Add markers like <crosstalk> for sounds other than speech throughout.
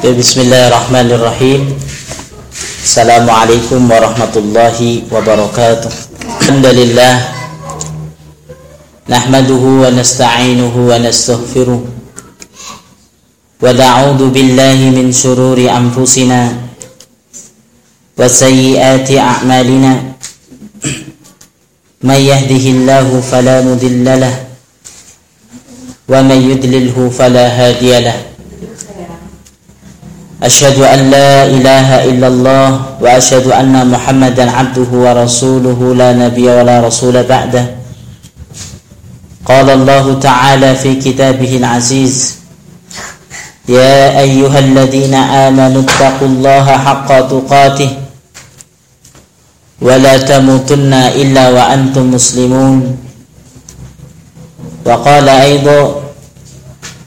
بسم الله الرحمن الرحيم السلام عليكم ورحمة الله وبركاته الحمد لله نحمده ونستعينه ونستغفره ونعوذ بالله من شرور أنفسنا وسيئات أعمالنا من يهده الله فلا مضل له ومن يدلله فلا هادي له أشهد أن لا إله إلا الله وأشهد أن محمدا عبده ورسوله لا نبي ولا رسول بعده. قال الله تعالى في كتابه العزيز يا أيها الذين آمنوا اتقوا الله حق تقاته ولا تموتن إلا وأنتم مسلمون. وقال أيضا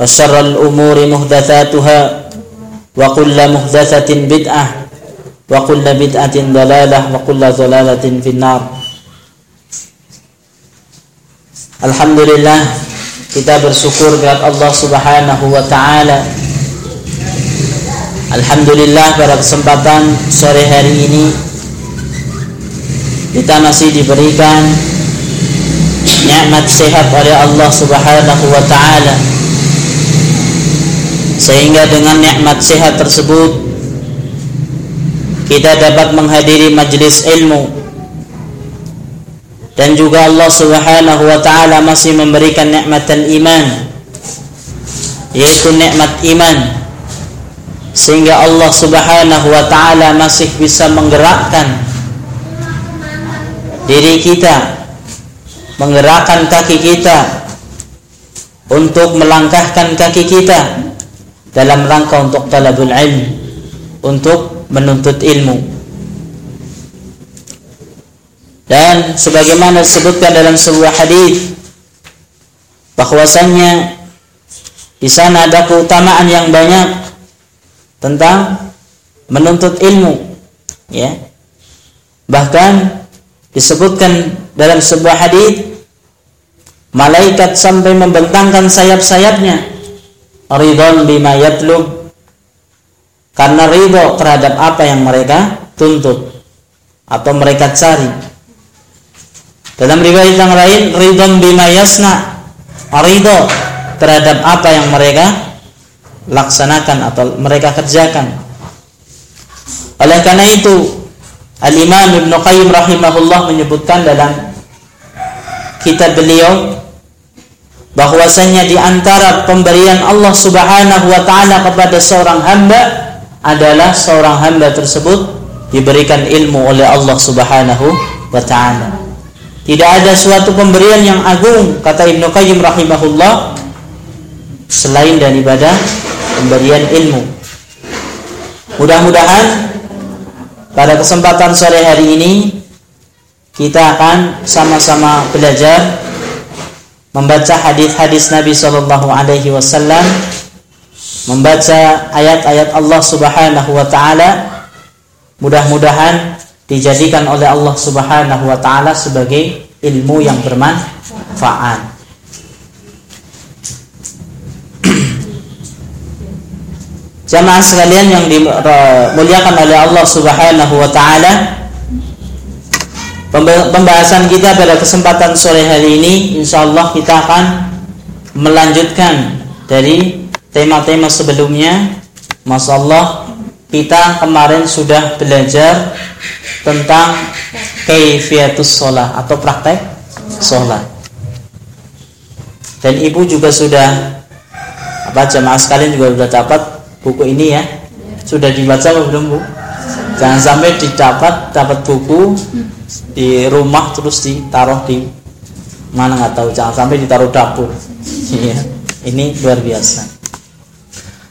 وشر الأمور محدثاتها وكل محدثة بدعة وكل بدعة ضلالة وكل ضلالة في النار Alhamdulillah kita bersyukur kepada Allah Subhanahu wa taala. Alhamdulillah pada kesempatan sore hari ini kita masih diberikan nikmat sehat oleh Allah Subhanahu wa taala sehingga dengan nikmat sehat tersebut kita dapat menghadiri majlis ilmu. Dan juga Allah Subhanahu wa taala masih memberikan nikmatan iman yaitu nikmat iman. Sehingga Allah Subhanahu wa taala masih bisa menggerakkan diri kita menggerakkan kaki kita untuk melangkahkan kaki kita dalam rangka untuk talabul ilm untuk menuntut ilmu. Dan sebagaimana disebutkan dalam sebuah hadis bahwasannya di sana ada keutamaan yang banyak tentang menuntut ilmu ya. Bahkan disebutkan dalam sebuah hadis malaikat sampai membentangkan sayap-sayapnya ridon bima yatlub karena ridho terhadap apa yang mereka tuntut atau mereka cari. Dalam riwayat yang lain ridon bima yasna. Ridho terhadap apa yang mereka laksanakan atau mereka kerjakan. Oleh karena itu Al-Imam Ibn Qayyim rahimahullah menyebutkan dalam kitab beliau bahwasanya di antara pemberian Allah Subhanahu wa taala kepada seorang hamba adalah seorang hamba tersebut diberikan ilmu oleh Allah Subhanahu wa taala. Tidak ada suatu pemberian yang agung kata Ibnu Qayyim rahimahullah selain daripada pemberian ilmu. Mudah-mudahan pada kesempatan sore hari ini kita akan sama-sama belajar membaca hadis-hadis Nabi Shallallahu Alaihi Wasallam, membaca ayat-ayat Allah Subhanahu Wa Taala, mudah-mudahan dijadikan oleh Allah Subhanahu Wa Taala sebagai ilmu yang bermanfaat. Jamaah sekalian yang dimuliakan oleh Allah Subhanahu wa taala, Pembahasan kita pada kesempatan sore hari ini Insya Allah kita akan melanjutkan dari tema-tema sebelumnya Masya Allah kita kemarin sudah belajar tentang kaifiatus sholat atau praktek sholat. Dan ibu juga sudah apa jamaah sekalian juga sudah dapat buku ini ya. Sudah dibaca belum bu? Jangan sampai didapat dapat buku di rumah terus ditaruh di mana nggak tahu. Jangan sampai ditaruh dapur. Iya, ini luar biasa.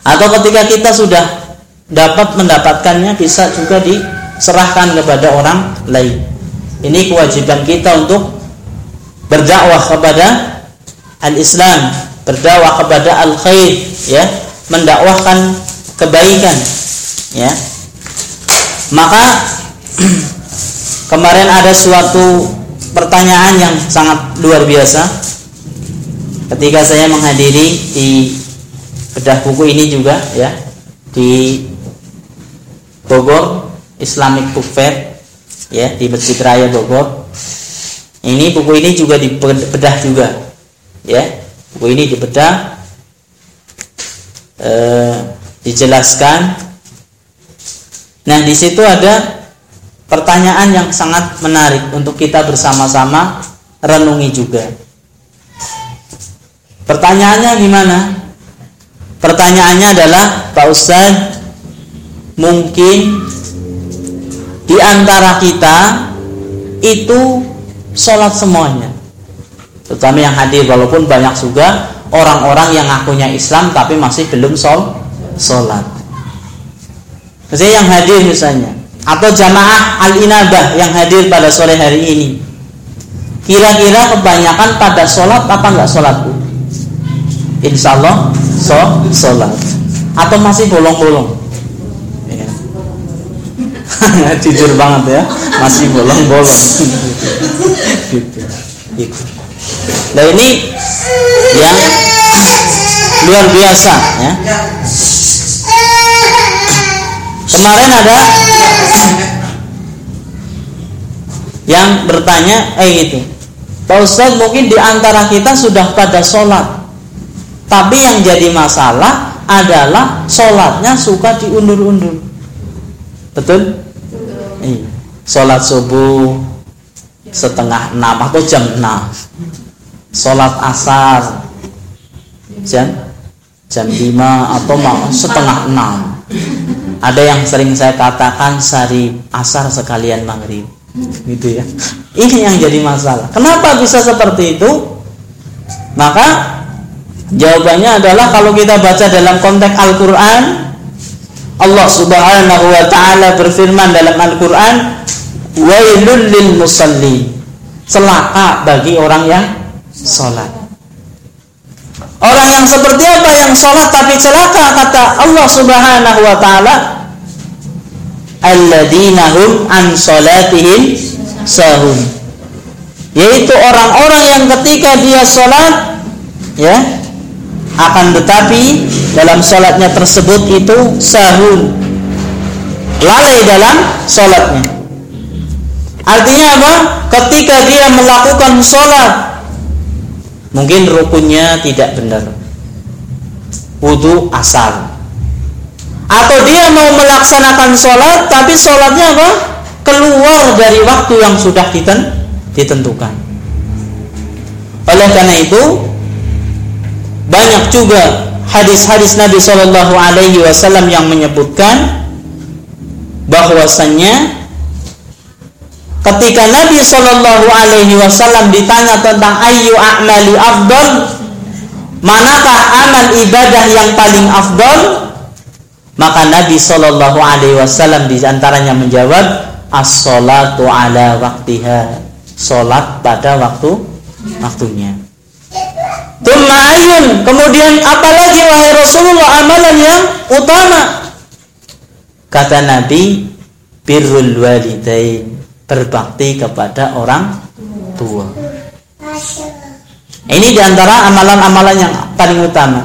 Atau ketika kita sudah dapat mendapatkannya bisa juga diserahkan kepada orang lain. Ini kewajiban kita untuk berdakwah kepada al-Islam, berdakwah kepada al-khair, ya, mendakwahkan kebaikan, ya. Maka <clears throat> kemarin ada suatu pertanyaan yang sangat luar biasa ketika saya menghadiri di bedah buku ini juga ya di Bogor Islamic Book Fair ya di Masjid Raya Bogor. Ini buku ini juga dibedah juga ya. Buku ini dibedah eh, dijelaskan. Nah, di situ ada pertanyaan yang sangat menarik untuk kita bersama-sama renungi juga. Pertanyaannya gimana? Pertanyaannya adalah Pak Ustadz mungkin di antara kita itu sholat semuanya terutama yang hadir walaupun banyak juga orang-orang yang ngakunya Islam tapi masih belum sholat misalnya yang hadir misalnya. Atau jamaah al-inabah yang hadir pada sore hari ini. Kira-kira kebanyakan pada sholat apa enggak sholat? Insya Allah so, sholat. Atau masih bolong-bolong? <laughs> Jujur banget ya. Masih bolong-bolong. <laughs> Gitu. Gitu. Nah ini yang luar biasa ya kemarin ada yang bertanya eh gitu Pak Ustaz mungkin di antara kita sudah pada sholat tapi yang jadi masalah adalah sholatnya suka diundur-undur betul Iya. Sholat subuh setengah enam atau jam enam. Sholat asar jam jam lima atau setengah enam. Ada yang sering saya katakan sari asar sekalian maghrib, gitu ya. Ini yang jadi masalah. Kenapa bisa seperti itu? Maka jawabannya adalah kalau kita baca dalam konteks Al-Quran Allah Subhanahu wa taala berfirman dalam Al-Qur'an, "Wailul lil musalli." Celaka bagi orang yang salat. Orang yang seperti apa yang salat tapi celaka kata Allah Subhanahu wa taala, "Alladzina an sahun." Yaitu orang-orang yang ketika dia salat ya, akan tetapi dalam sholatnya tersebut itu sahun. Lalai dalam sholatnya. Artinya apa? Ketika dia melakukan sholat mungkin rukunnya tidak benar. Wudhu asal. Atau dia mau melaksanakan sholat tapi sholatnya apa? Keluar dari waktu yang sudah ditentukan. Oleh karena itu banyak juga hadis-hadis Nabi Shallallahu Alaihi Wasallam yang menyebutkan bahwasannya ketika Nabi Shallallahu Alaihi Wasallam ditanya tentang ayu a'mali afdol manakah amal ibadah yang paling afdol maka Nabi Shallallahu Alaihi Wasallam di antaranya menjawab as-salatu ala waktiha salat pada waktu waktunya Tumma ayun. Kemudian apalagi wahai Rasulullah amalan yang utama? Kata Nabi, birrul walidain. Berbakti kepada orang tua. Ini di antara amalan-amalan yang paling utama.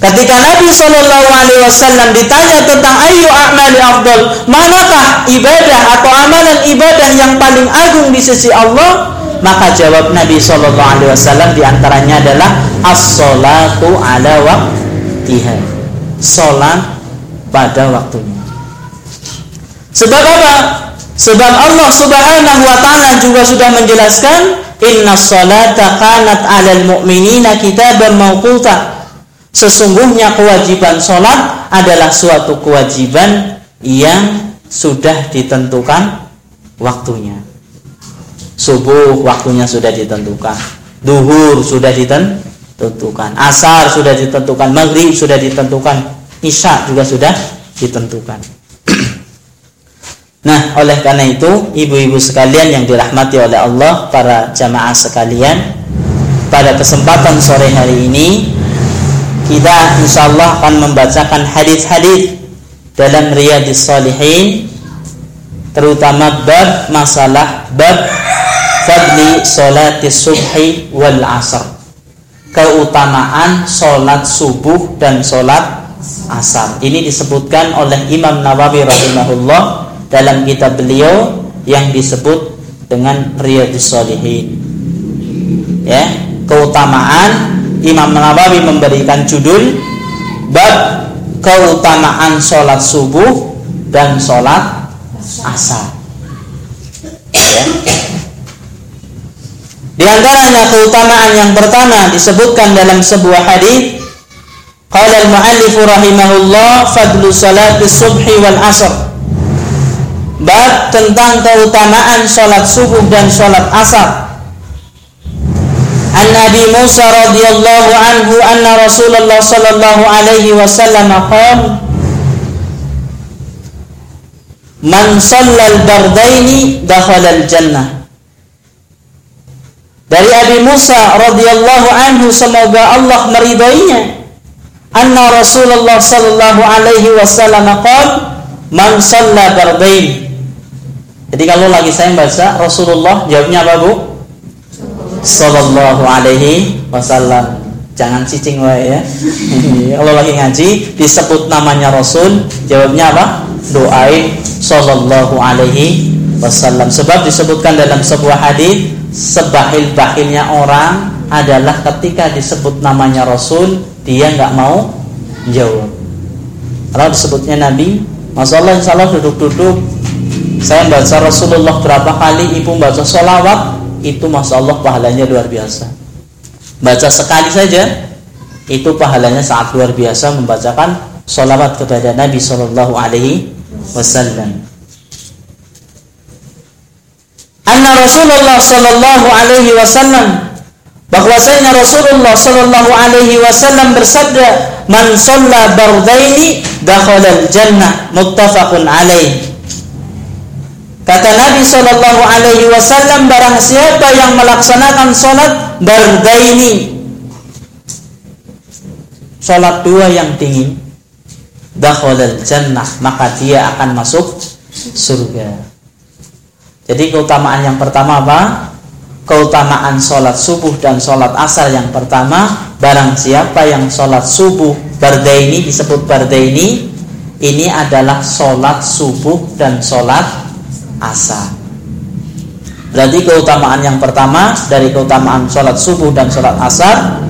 Ketika Nabi Shallallahu Alaihi Wasallam ditanya tentang ayu amali afdol, manakah ibadah atau amalan ibadah yang paling agung di sisi Allah? Maka jawab Nabi Shallallahu Alaihi Wasallam di antaranya adalah as-salatu ala waktiha. Salat pada waktunya. Sebab apa? Sebab Allah Subhanahu wa taala juga sudah menjelaskan inna salata kanat 'alal mu'minina kitaban mawquta. Sesungguhnya kewajiban salat adalah suatu kewajiban yang sudah ditentukan waktunya. Subuh waktunya sudah ditentukan. Duhur sudah ditentukan. Asar sudah ditentukan. Maghrib sudah ditentukan. Isya juga sudah ditentukan. Nah, oleh karena itu, ibu-ibu sekalian yang dirahmati oleh Allah, para jamaah sekalian, pada kesempatan sore hari ini, kita insya Allah akan membacakan hadis-hadis dalam Riyadhis Salihin, terutama bab masalah bab fadli salati subhi wal asr. Keutamaan solat subuh dan solat asar. Ini disebutkan oleh Imam Nawawi rahimahullah dalam kitab beliau yang disebut dengan Riyadhus Shalihin. Ya, keutamaan Imam Nawawi memberikan judul bab keutamaan sholat subuh dan sholat asar. Ya. Di antaranya keutamaan yang pertama disebutkan dalam sebuah hadis Qala al-muallif rahimahullah fadlu salati subhi wal asr Bab tentang keutamaan sholat subuh dan sholat asar. An Nabi Musa radhiyallahu anhu anna Rasulullah sallallahu alaihi wasallam qala Man shallal bardaini dakhala al-jannah. Dari Abi Musa radhiyallahu anhu semoga Allah meridainya. Anna Rasulullah sallallahu alaihi wasallam qala Man shalla bardaini jadi kalau lagi saya baca Rasulullah jawabnya apa Bu? Sallallahu alaihi wasallam. Jangan cicing wae ya. <laughs> kalau lagi ngaji disebut namanya Rasul, jawabnya apa? Doain sallallahu alaihi wasallam. Sebab disebutkan dalam sebuah hadis sebahil-bahilnya orang adalah ketika disebut namanya Rasul dia nggak mau jawab. Kalau disebutnya Nabi, masalah insya Allah duduk-duduk saya baca Rasulullah berapa kali ibu baca sholawat itu masya Allah pahalanya luar biasa. Baca sekali saja itu pahalanya sangat luar biasa membacakan sholawat kepada Nabi Shallallahu Alaihi Wasallam. Anna Rasulullah Shallallahu Alaihi Wasallam bahwasanya Rasulullah Shallallahu Alaihi Wasallam bersabda man sholla bardaini dakhala jannah muttafaqun alaih Kata Nabi Shallallahu Alaihi Wasallam, barang siapa yang melaksanakan sholat berdaini, sholat dua yang dingin, dakhalal jannah, maka dia akan masuk surga. Jadi keutamaan yang pertama apa? Keutamaan sholat subuh dan sholat asar yang pertama, barang siapa yang sholat subuh berdaini disebut berdaini, ini adalah sholat subuh dan sholat asar. Berarti keutamaan yang pertama dari keutamaan sholat subuh dan sholat asar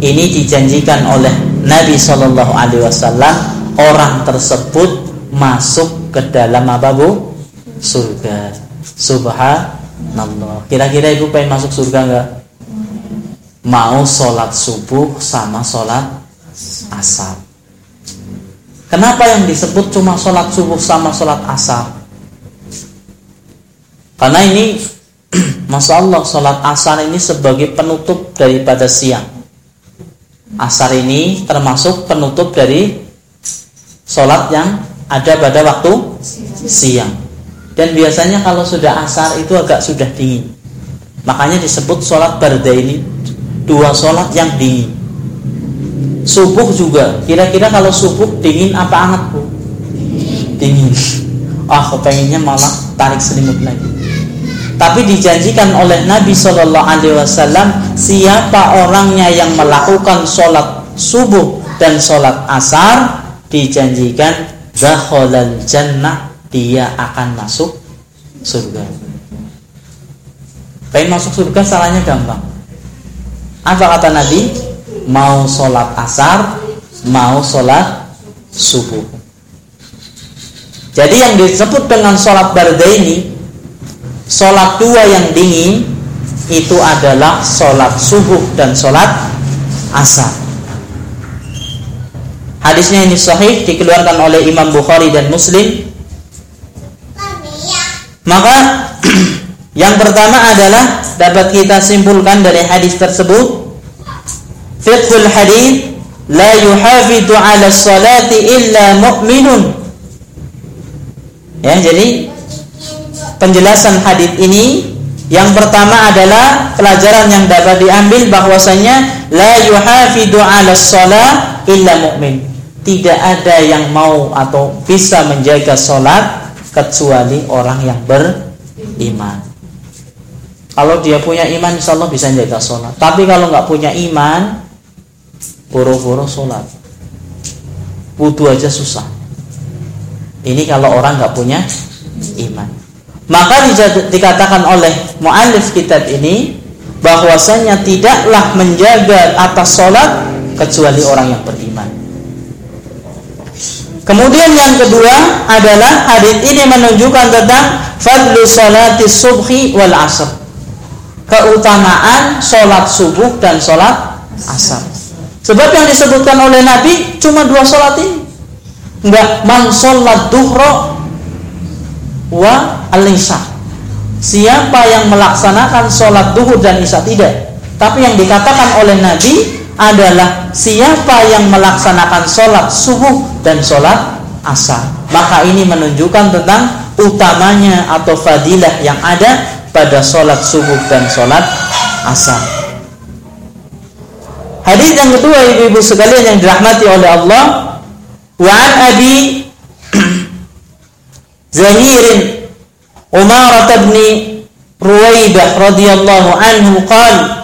ini dijanjikan oleh Nabi Shallallahu Alaihi Wasallam orang tersebut masuk ke dalam apa bu? Surga. Subhanallah. Kira-kira ibu pengen masuk surga enggak? Mau sholat subuh sama sholat asar. Kenapa yang disebut cuma sholat subuh sama sholat asar? Karena ini <clears throat> Masya Allah sholat asar ini sebagai penutup daripada siang. Asar ini termasuk penutup dari Sholat yang ada pada waktu siang. Dan biasanya kalau sudah asar itu agak sudah dingin. Makanya disebut sholat barda ini Dua sholat yang dingin. Subuh juga. Kira-kira kalau subuh dingin apa hangat bu? Dingin. <laughs> Ah kepenginnya malah tarik selimut lagi tapi dijanjikan oleh Nabi Shallallahu Alaihi Wasallam siapa orangnya yang melakukan sholat subuh dan sholat asar dijanjikan dakhalal jannah dia akan masuk surga. Pengen masuk surga salahnya gampang. Apa kata Nabi? Mau sholat asar, mau sholat subuh. Jadi yang disebut dengan sholat bardaini, sholat dua yang dingin, itu adalah sholat subuh dan sholat asar. Hadisnya ini sahih dikeluarkan oleh Imam Bukhari dan Muslim. Maka <clears throat> yang pertama adalah dapat kita simpulkan dari hadis tersebut fiqhul hadis la yuhafidhu ala salati illa mu'minun Ya, jadi penjelasan hadis ini yang pertama adalah pelajaran yang dapat diambil bahwasanya la yuhafidu 'ala shalah illa mu'min. Tidak ada yang mau atau bisa menjaga salat kecuali orang yang beriman. Kalau dia punya iman insya Allah bisa menjaga sholat Tapi kalau nggak punya iman Boro-boro sholat Wudhu aja susah ini kalau orang nggak punya iman. Maka dikatakan oleh mu'alif kitab ini bahwasanya tidaklah menjaga atas sholat kecuali orang yang beriman. Kemudian yang kedua adalah hadis ini menunjukkan tentang fadlu salati subhi wal asr. Keutamaan sholat subuh dan sholat asar. Sebab yang disebutkan oleh Nabi cuma dua sholat ini enggak man sholat duhro wa al-isya. Siapa yang melaksanakan sholat duhur dan isya tidak. Tapi yang dikatakan oleh Nabi adalah siapa yang melaksanakan sholat subuh dan sholat asar. Maka ini menunjukkan tentang utamanya atau fadilah yang ada pada sholat subuh dan sholat asar. Hadis yang kedua ibu-ibu sekalian yang dirahmati oleh Allah. Wa Abi زهير أمارة بن رويبة رضي الله عنه قال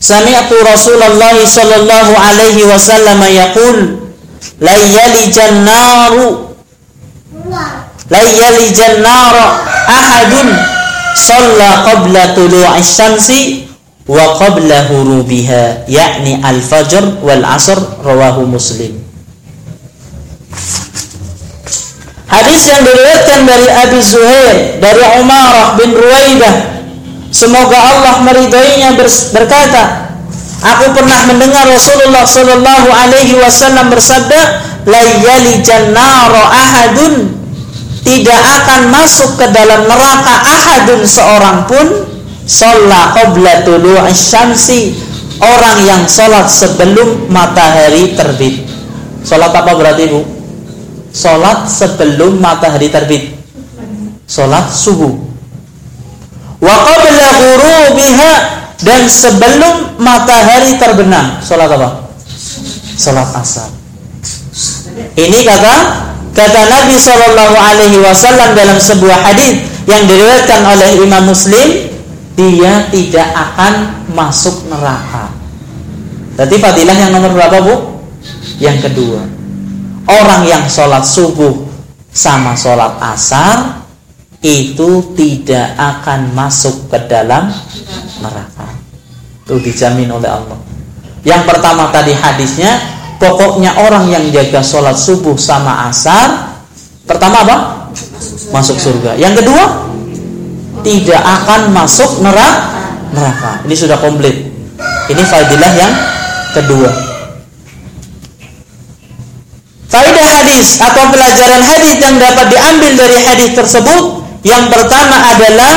سمعت رسول الله صلى الله عليه وسلم يقول لن يلج النار لن يلج النار أحد صلى قبل طلوع الشمس وقبل هروبها يعني الفجر والعصر رواه مسلم. Hadis yang diriwayatkan dari Abi Zuhair dari Umarah bin Ruwaidah semoga Allah meridainya berkata Aku pernah mendengar Rasulullah Shallallahu Alaihi Wasallam bersabda, "Layali jannaro ahadun tidak akan masuk ke dalam neraka ahadun seorang pun sholat qabla tulu syamsi orang yang sholat sebelum matahari terbit. Sholat apa berarti bu? Sholat sebelum matahari terbit Sholat subuh Wa qabla ghurubiha Dan sebelum matahari terbenam Sholat apa? Sholat asar Ini kata Kata Nabi Shallallahu Alaihi Wasallam dalam sebuah hadis yang diriwayatkan oleh Imam Muslim, dia tidak akan masuk neraka. Berarti fadilah yang nomor berapa bu? Yang kedua orang yang sholat subuh sama sholat asar itu tidak akan masuk ke dalam neraka. Itu dijamin oleh Allah. Yang pertama tadi hadisnya, pokoknya orang yang jaga sholat subuh sama asar, pertama apa? Masuk surga. Yang kedua, tidak akan masuk neraka. Neraka. Ini sudah komplit. Ini fadilah yang kedua. Faidah hadis atau pelajaran hadis yang dapat diambil dari hadis tersebut yang pertama adalah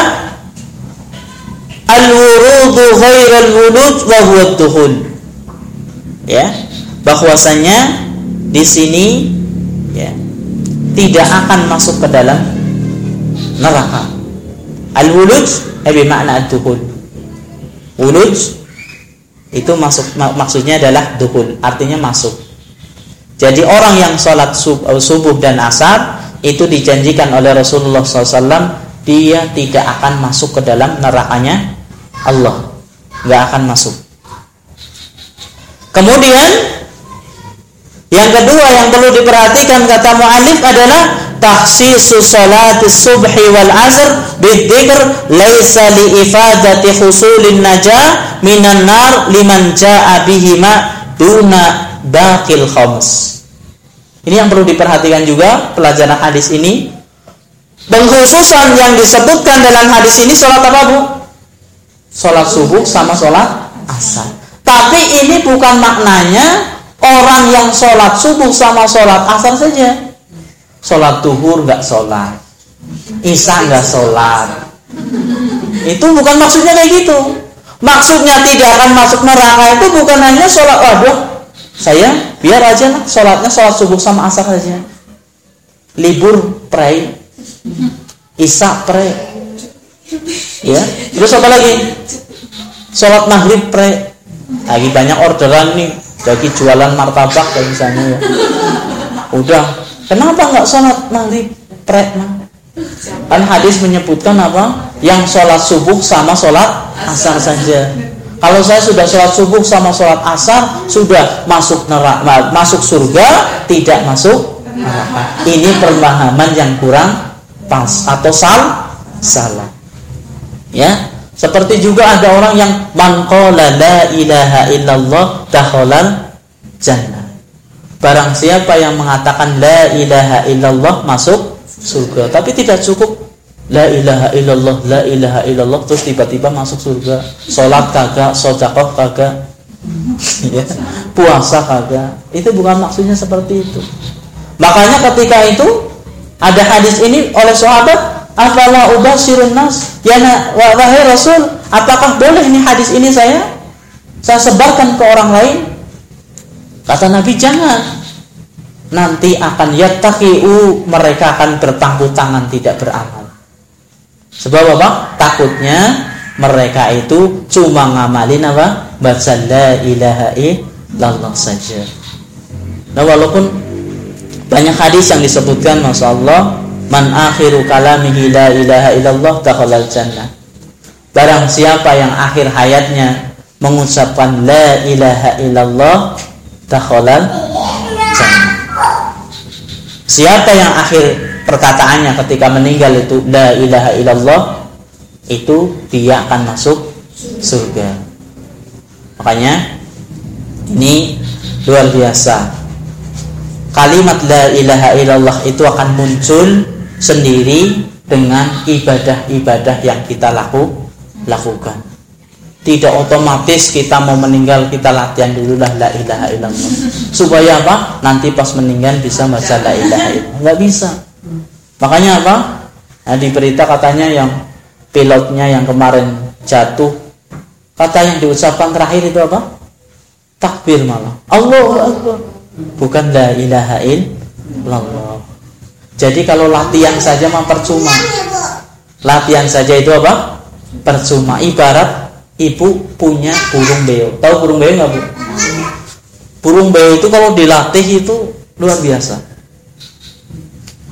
al-wurudu ghairal wulud wa huwa. Ya, bahwasanya di sini ya tidak akan masuk ke dalam neraka. Al-wulud eh makna ad-duhul. Wulud itu masuk maksudnya adalah duhul, artinya masuk. Jadi orang yang sholat eh, subuh dan asar itu dijanjikan oleh Rasulullah SAW dia tidak akan masuk ke dalam nerakanya Allah, nggak akan masuk. Kemudian yang kedua yang perlu diperhatikan kata mu'alif adalah takhsisu salati subhi wal asr bidzikr laisa li ifadati husulin najah minan nar liman jaa bihima duna baqil khams. Ini yang perlu diperhatikan juga pelajaran hadis ini. Pengkhususan yang disebutkan dalam hadis ini sholat apa bu? Sholat subuh sama sholat asar. Tapi ini bukan maknanya orang yang sholat subuh sama sholat asar saja. Sholat duhur nggak sholat, isya nggak sholat. Itu bukan maksudnya kayak gitu. Maksudnya tidak akan masuk neraka itu bukan hanya sholat waduh saya biar aja lah sholatnya sholat subuh sama asar aja. Libur pray, isak pray, ya. Terus apa lagi? Sholat maghrib pray. Lagi banyak orderan nih, lagi jualan martabak kayak misalnya ya. Udah, kenapa nggak sholat maghrib pray? Kan hadis menyebutkan apa? Yang sholat subuh sama sholat asar saja. Kalau saya sudah sholat subuh sama sholat asar sudah masuk neraka, masuk surga, tidak masuk neraka. Ini pemahaman yang kurang pas atau sal salah. Ya, seperti juga ada orang yang mangkola la ilaha illallah dakhalal jannah. Barang siapa yang mengatakan la ilaha illallah masuk surga, tapi tidak cukup La ilaha illallah, la ilaha illallah terus tiba-tiba masuk surga. Salat kagak, sedekah kagak. <laughs> ya. Puasa kagak. Itu bukan maksudnya seperti itu. Makanya ketika itu ada hadis ini oleh sahabat, "Afala ubasirun nas?" Ya wahai Rasul, apakah boleh ini hadis ini saya saya sebarkan ke orang lain? Kata Nabi, "Jangan." Nanti akan yattaqiu mereka akan bertangguh tangan tidak beramal. Sebab apa? Takutnya mereka itu cuma ngamalin apa? Baca la ilaha illallah saja. Nah walaupun banyak hadis yang disebutkan Masya Allah Man akhiru kalamihi la ilaha illallah dakhalal jannah Barang siapa yang akhir hayatnya mengucapkan la ilaha illallah dakhalal jannah Siapa yang akhir perkataannya ketika meninggal itu la ilaha illallah itu dia akan masuk surga. Makanya ini luar biasa. Kalimat la ilaha illallah itu akan muncul sendiri dengan ibadah-ibadah yang kita laku, lakukan. Tidak otomatis kita mau meninggal kita latihan dulu lah la ilaha illallah. Supaya apa? Nanti pas meninggal bisa baca la ilaha illallah. Enggak bisa. Makanya apa? Nah, di berita katanya yang pilotnya yang kemarin jatuh, kata yang diucapkan terakhir itu apa? Takbir malah. Akbar. Bukan la ilaha illallah. Jadi kalau latihan saja mah percuma. Latihan saja itu apa? Percuma. Ibarat ibu punya burung beo. Tahu burung beo nggak bu? Burung beo itu kalau dilatih itu luar biasa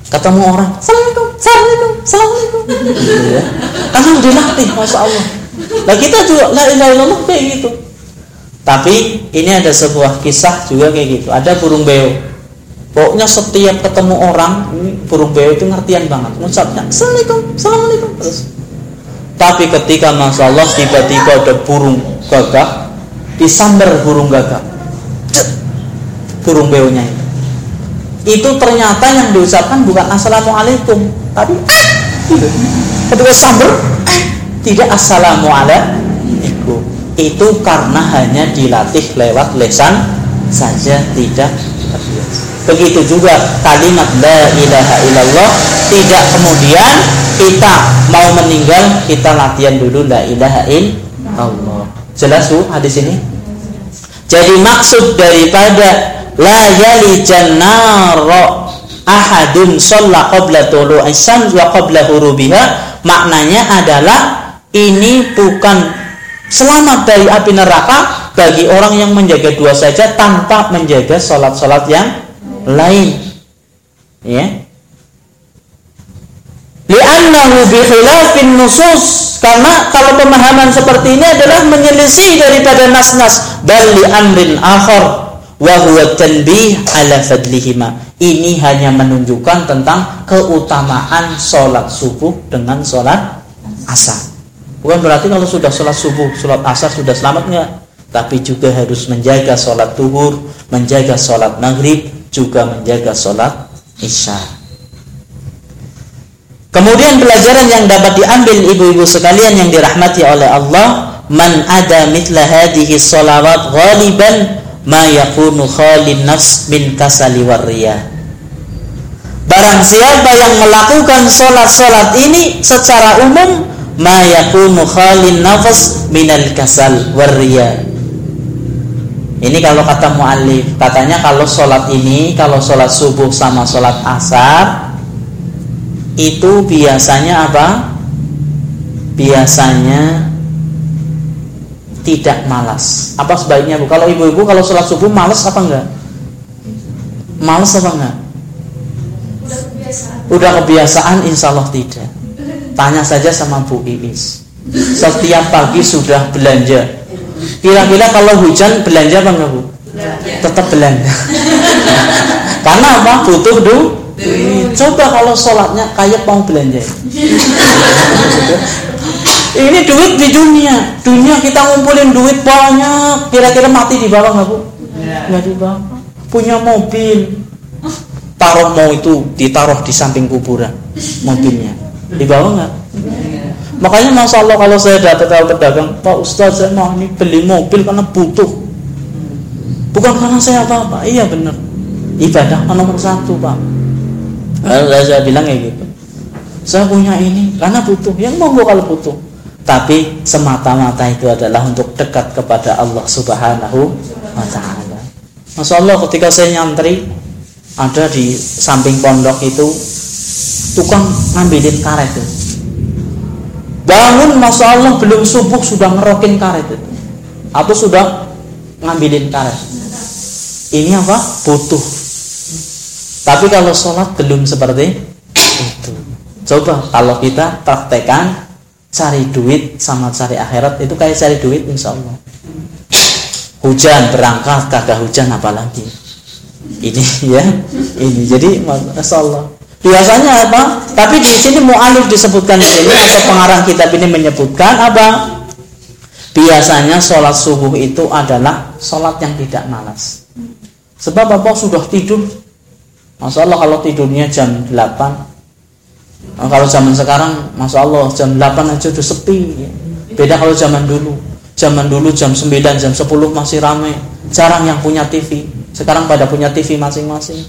ketemu orang assalamualaikum assalamualaikum assalamualaikum. Gitu ya. Karena udah latih masya Allah. Nah kita juga la ilaha illallah kayak gitu. Tapi ini ada sebuah kisah juga kayak gitu. Ada burung beo pokoknya setiap ketemu orang ini burung beo itu ngertian banget. Ngucapnya assalamualaikum assalamualaikum terus. Tapi ketika masya Allah tiba-tiba ada burung gagak disambar burung gagak burung beonya itu itu ternyata yang diucapkan bukan assalamualaikum tapi gitu. ketika eh, tidak assalamualaikum. Itu karena hanya dilatih lewat lesan saja tidak terbiasa begitu juga kalimat la ilaha illallah. Tidak kemudian kita mau meninggal kita latihan dulu la ilaha illallah. Jelas bu hadis ini? Jadi maksud daripada la yali jannara ahadun shalla qabla tulu'i syams wa qabla hurubiha maknanya adalah ini bukan selamat dari api neraka bagi orang yang menjaga dua saja tanpa menjaga salat-salat yang lain. Ya. Li'annahu bi khilafin nusus. Karena kalau pemahaman seperti ini adalah menyelisih daripada nas-nas. Bal li amrin akhar wa tanbih ala fadlihima. Ini hanya menunjukkan tentang keutamaan sholat subuh dengan sholat asar. Bukan berarti kalau sudah sholat subuh, sholat asar sudah selamat enggak. Tapi juga harus menjaga sholat duhur, menjaga sholat maghrib, juga menjaga sholat isya. Kemudian pelajaran yang dapat diambil ibu-ibu sekalian yang dirahmati oleh Allah, man ada mitla hadhihi sholawat ghaliban ma yakunu khalin nafs min kasali warriya. Barang siapa yang melakukan sholat-sholat ini secara umum ma yakunu khalin nafas minal kasal warriya ini kalau kata mu'alif, katanya kalau sholat ini, kalau sholat subuh sama sholat asar, itu biasanya apa? Biasanya tidak malas. Apa sebaiknya bu? Kalau ibu-ibu kalau sholat subuh malas apa enggak? Malas apa enggak? Udah kebiasaan. Udah kebiasaan, insya Allah tidak. Tanya saja sama Bu Iis. Setiap pagi sudah belanja Kira-kira kalau hujan belanja apa enggak bu? Tetap belanja. Karena apa? Butuh du. Coba kalau sholatnya kayak mau belanja. <laughs> Ini duit di dunia. Dunia kita ngumpulin duit banyak. Kira-kira mati di bawah nggak bu? Nggak di bawah. Punya mobil. Taruh mau itu ditaruh di samping kuburan mobilnya. Di bawah nggak? Makanya masya Allah kalau saya datang ke pedagang, Pak Ustaz saya mau ini beli mobil karena butuh. Bukan karena saya apa-apa. Iya benar. Ibadah nomor satu Pak. Lalu saya bilang kayak gitu. Saya punya ini karena butuh. Yang mau kalau butuh. Tapi semata-mata itu adalah untuk dekat kepada Allah Subhanahu wa taala. Masya Allah ketika saya nyantri ada di samping pondok itu tukang ngambilin karet itu Bangun Masya Allah belum subuh sudah ngerokin karet itu. Atau sudah ngambilin karet. Ini apa? Butuh. Tapi kalau sholat belum seperti itu. Coba kalau kita praktekan cari duit sama cari akhirat itu kayak cari duit insya Allah. Hujan berangkat kagak hujan apalagi. Ini <laughs> ya, ini jadi masya Allah. Biasanya apa? Tapi di sini mu'alif disebutkan di sini atau pengarang kitab ini menyebutkan apa? Biasanya sholat subuh itu adalah sholat yang tidak malas. Sebab apa? Sudah tidur. Masya Allah kalau tidurnya jam 8 nah, Kalau zaman sekarang Masya Allah jam 8 aja udah sepi. Beda kalau zaman dulu. Zaman dulu jam 9, jam 10 masih ramai Jarang yang punya TV Sekarang pada punya TV masing-masing.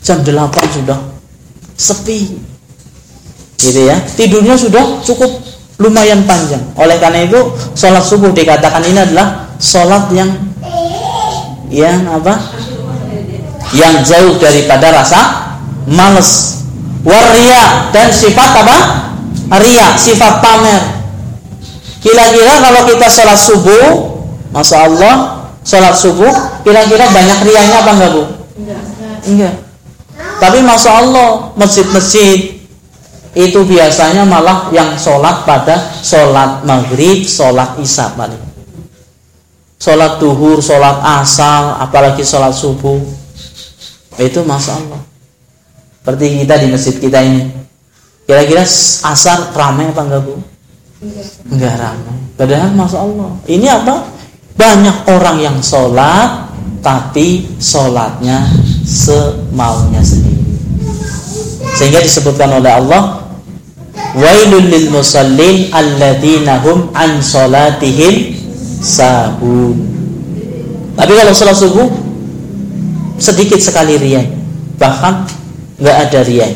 Jam 8 sudah sepi. Gitu ya. Tidurnya sudah cukup lumayan panjang. Oleh karena itu sholat subuh dikatakan ini adalah sholat yang yang apa? Yang jauh daripada rasa males waria dan sifat apa ria sifat pamer kira-kira kalau kita sholat subuh masa Allah sholat subuh kira-kira banyak rianya apa enggak bu enggak tapi masya Allah masjid-masjid itu biasanya malah yang sholat pada sholat maghrib, sholat isya paling. Sholat duhur, sholat asal, apalagi sholat subuh. Itu masya Allah. Seperti kita di masjid kita ini. Kira-kira asar ramai apa enggak bu? Enggak ramai. Padahal masya Allah. Ini apa? Banyak orang yang sholat tapi sholatnya semaunya sendiri. Sehingga disebutkan oleh Allah Wailul lil musallin alladzina hum an salatihim sahun. Tapi kalau sholat subuh sedikit sekali riak, bahkan nggak ada riak,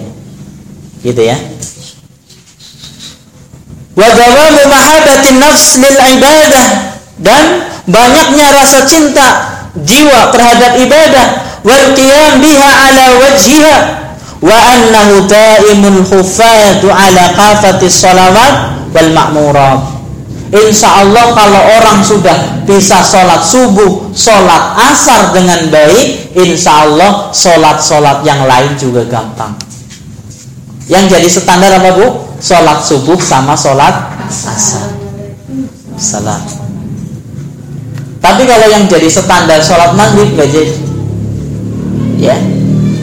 gitu ya. Wa dawamu mahabbatin nafs lil ibadah. Dan banyaknya rasa cinta jiwa terhadap ibadah. Wal qiyam biha ala wajhiha. Wa annahu daimul khufatu ala qafati salawat wal ma'murat Insya Allah kalau orang sudah bisa sholat subuh, sholat asar dengan baik, insya Allah sholat-sholat yang lain juga gampang. Yang jadi standar apa bu? Sholat subuh sama sholat asar. Salam. Tapi kalau yang jadi standar sholat maghrib gak jadi ya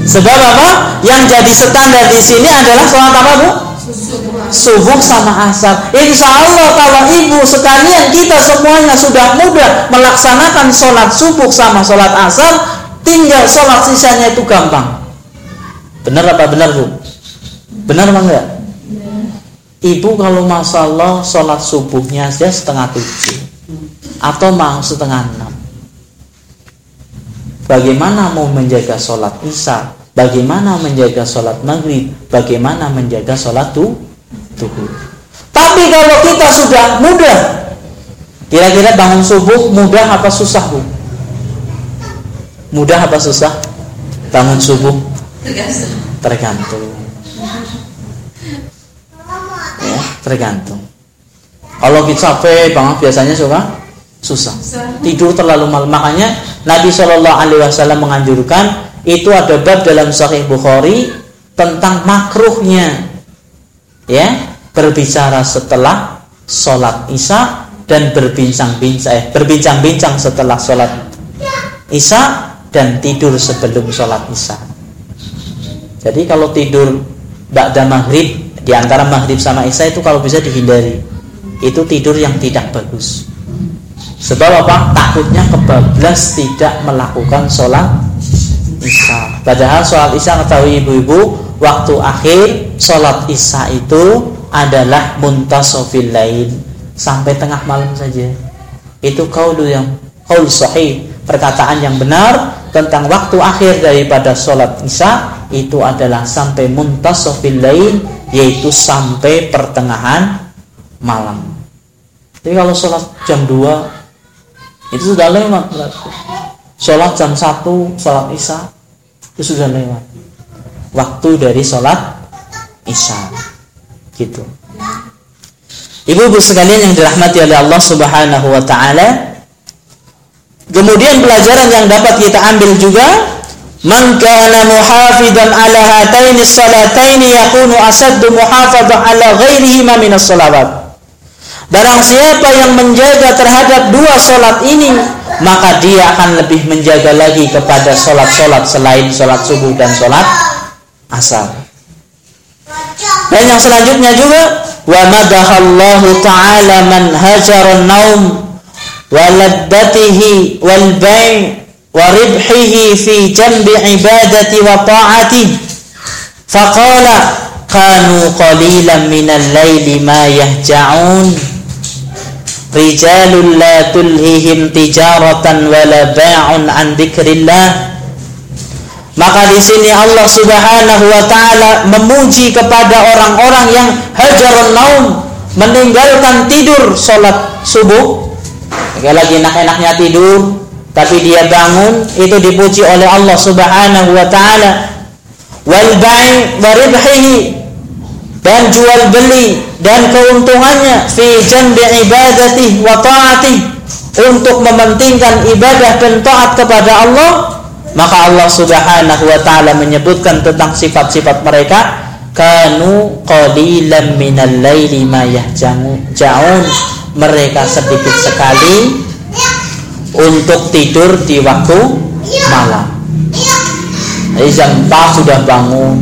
sebab apa yang jadi standar di sini adalah sholat apa bu subuh sama asar insya Allah kalau ibu sekalian kita semuanya sudah mudah melaksanakan sholat subuh sama sholat asar tinggal sholat sisanya itu gampang. Benar apa benar bu? Benar apa enggak? Ibu kalau masalah sholat subuhnya saja setengah tujuh atau mau setengah enam. Bagaimana mau menjaga sholat isya bagaimana menjaga sholat maghrib bagaimana menjaga sholat tuh tuhur tapi kalau kita sudah mudah kira-kira bangun subuh mudah apa susah bu Mudah apa susah? Bangun subuh? Tergantung. Ya, tergantung. Kalau kita capek banget biasanya suka susah. Tidur terlalu malam. Makanya Nabi Shallallahu Alaihi Wasallam menganjurkan itu ada bab dalam Sahih Bukhari tentang makruhnya ya berbicara setelah sholat isya dan berbincang-bincang eh, berbincang-bincang setelah sholat isya dan tidur sebelum sholat isya. Jadi kalau tidur ba'da maghrib di antara maghrib sama isya itu kalau bisa dihindari. Itu tidur yang tidak bagus. Sebab apa? Takutnya kebablas tidak melakukan sholat isya. Padahal sholat isya ketahui ibu-ibu waktu akhir sholat isya itu adalah muntasofil lain sampai tengah malam saja. Itu kau yang kaul sahih perkataan yang benar tentang waktu akhir daripada sholat isya itu adalah sampai muntasofil lain yaitu sampai pertengahan malam. Jadi kalau sholat jam 2 itu sudah lewat Sholat jam 1 sholat isya itu sudah lewat. Waktu dari sholat isya gitu. Ibu-ibu sekalian yang dirahmati oleh Allah Subhanahu wa taala, Kemudian pelajaran yang dapat kita ambil juga Man kana muhafidan ala hataini salataini yakunu asaddu muhafadah ala ghairihi ma minas salawat. Barang siapa yang menjaga terhadap dua solat ini, maka dia akan lebih menjaga lagi kepada sholat-sholat selain sholat subuh dan sholat asar. Dan yang selanjutnya juga wa madahallahu ta'ala man hajar naum waladtihi walbay waribhihi fi jambi ibadati wa ta'ati Fakala kanu qalilan minal laili ma yahja'un rijalul la tulhihim tijaratan wala ba'un an dzikrillah maka di sini Allah Subhanahu wa taala memuji kepada orang-orang yang hajarun naum, meninggalkan tidur salat subuh. Agak lagi enak-enaknya tidur, tapi dia bangun itu dipuji oleh Allah Subhanahu wa taala. Wal ba'i wa ribhihi dan jual beli dan keuntungannya fi jambi ibadati wa taati untuk mementingkan ibadah dan taat kepada Allah maka Allah Subhanahu wa taala menyebutkan tentang sifat-sifat mereka kanu qalilan minal laili ma yahjaun mereka sedikit sekali untuk tidur di waktu malam. Jadi jam 4 sudah bangun,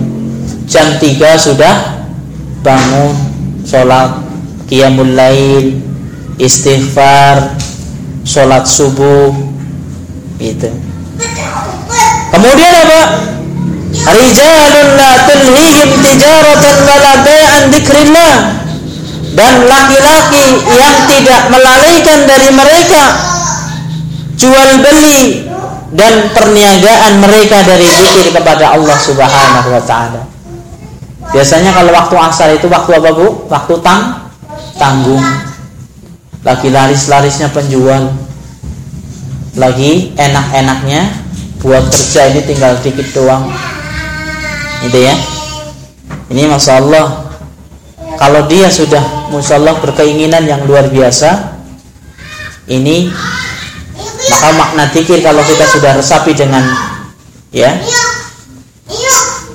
jam 3 sudah bangun, sholat qiyamul lail, istighfar, sholat subuh, itu. Kemudian apa? Rijalun la tulhihim tijaratan wala bai'an dan laki-laki yang tidak melalaikan dari mereka jual beli dan perniagaan mereka dari zikir kepada Allah Subhanahu wa taala. Biasanya kalau waktu asar itu waktu apa Bu? Waktu tang tanggung. Lagi laris-larisnya penjual. Lagi enak-enaknya buat kerja ini tinggal dikit doang. Itu ya. Ini Masya Allah kalau dia sudah musallah berkeinginan yang luar biasa ini maka makna tikir kalau kita sudah resapi dengan ya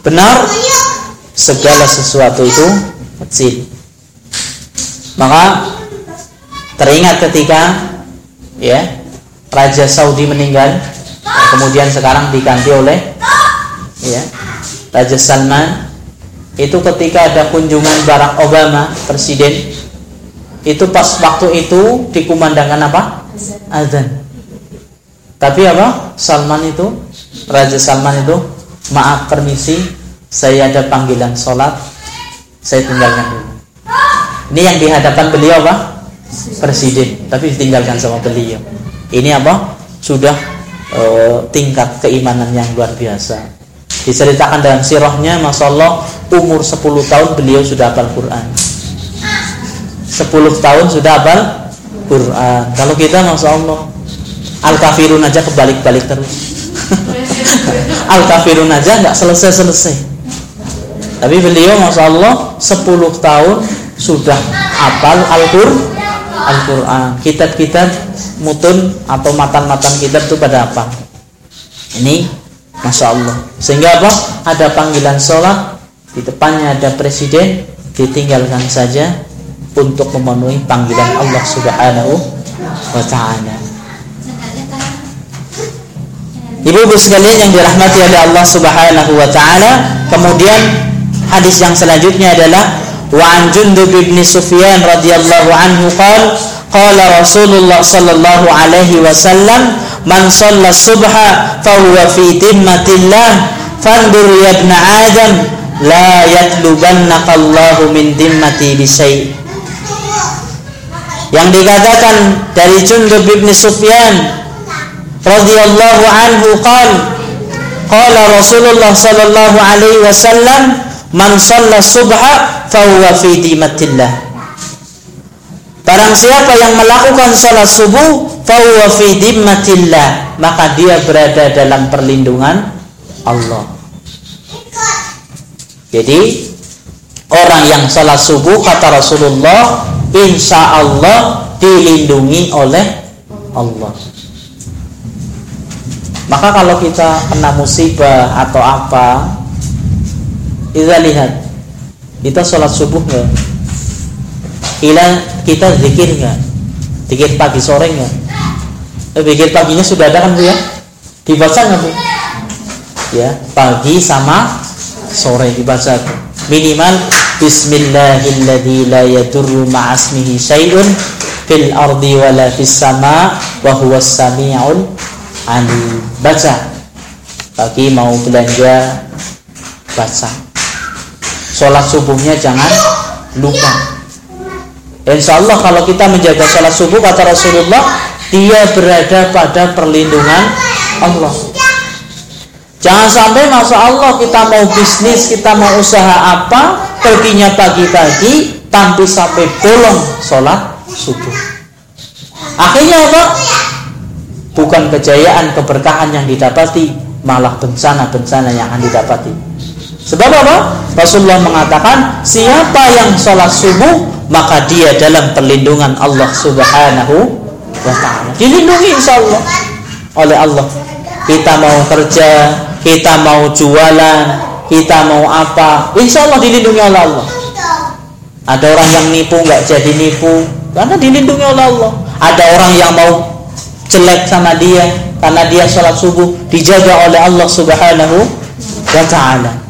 benar segala sesuatu itu kecil. Maka teringat ketika ya Raja Saudi meninggal kemudian sekarang diganti oleh ya Raja Salman itu ketika ada kunjungan Barack Obama presiden itu pas waktu itu dikumandangkan apa? Azan. Tapi apa? Salman itu Raja Salman itu maaf permisi saya ada panggilan sholat saya tinggalkan dulu. Ini yang dihadapan beliau apa? Presiden. Tapi ditinggalkan sama beliau. Ini apa? Sudah e, tingkat keimanan yang luar biasa. Diceritakan dalam sirahnya Masya Allah umur 10 tahun beliau sudah hafal Quran. 10 tahun sudah hafal Quran. Kalau kita Masya Allah Al-Kafirun aja kebalik-balik terus. <laughs> Al-Kafirun aja nggak selesai-selesai tapi beliau Masya Allah 10 tahun sudah hafal Al-Quran Al-Quran. Kitab-kitab mutun atau matan-matan kitab itu pada apa? Ini Masya Allah. Sehingga apa? Ada panggilan sholat di depannya ada presiden ditinggalkan saja untuk memenuhi panggilan Allah Subhanahu wa taala. Ibu-ibu sekalian yang dirahmati oleh Allah Subhanahu wa taala, kemudian hadis yang selanjutnya adalah wa an Jundub bin Sufyan radhiyallahu anhu qala qala Rasulullah sallallahu alaihi wasallam man shalla subha fa huwa fi dimmatillah fandur ya ibn adam la yatlubannaka Allahu min dimmati bi yang dikatakan dari Jundub bin Sufyan radhiyallahu anhu qal qala Rasulullah sallallahu alaihi wasallam man shalla subha fa huwa fi dimatillah Barang siapa yang melakukan salat subuh huwa fi dimmatillah maka dia berada dalam perlindungan Allah. Jadi orang yang salat subuh kata Rasulullah insya Allah dilindungi oleh Allah. Maka kalau kita kena musibah atau apa, kita lihat kita sholat subuh nggak? Kita kita zikir nggak? Zikir pagi sore nggak? Eh, zikir paginya sudah ada kan bu ya? Dibaca nggak bu? Ya pagi sama sore dibaca minimal Bismillahilladzi la yadurru ma'asmihi syai'un fil ardi wala fis sama wa huwas samiul Ali baca pagi mau belanja baca sholat subuhnya jangan lupa Insya Allah kalau kita menjaga sholat subuh kata Rasulullah dia berada pada perlindungan Allah Jangan sampai masa Allah kita mau bisnis, kita mau usaha apa, perginya pagi-pagi, tanpa sampai bolong sholat subuh. Akhirnya apa? bukan kejayaan keberkahan yang didapati malah bencana-bencana yang akan didapati sebab apa? Rasulullah mengatakan siapa yang sholat subuh maka dia dalam perlindungan Allah subhanahu wa ta'ala dilindungi insya Allah oleh Allah kita mau kerja kita mau jualan kita mau apa insya Allah dilindungi oleh Allah ada orang yang nipu nggak jadi nipu karena dilindungi oleh Allah ada orang yang mau jelek sama dia karena dia sholat subuh dijaga oleh Allah Subhanahu wa taala.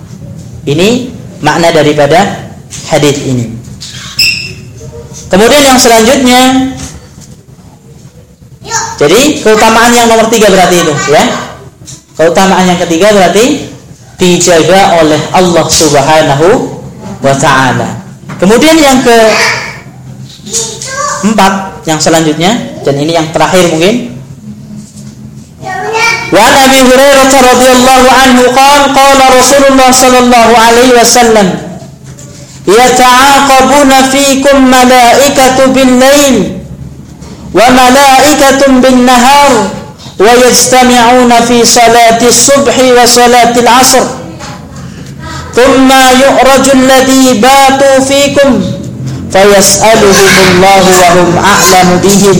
Ini makna daripada hadis ini. Kemudian yang selanjutnya jadi keutamaan yang nomor tiga berarti itu ya. Keutamaan yang ketiga berarti dijaga oleh Allah Subhanahu wa taala. Kemudian yang ke empat yang selanjutnya dan ini yang terakhir mungkin وعن أبي هريرة رضي الله عنه قال قال رسول الله صلى الله عليه وسلم يتعاقبون فيكم ملائكة بالليل وملائكة بالنهار ويجتمعون في صلاة الصبح وصلاة العصر. ثم يؤرج الذي باتوا فيكم فيسألهم الله وهم أعلم بهم.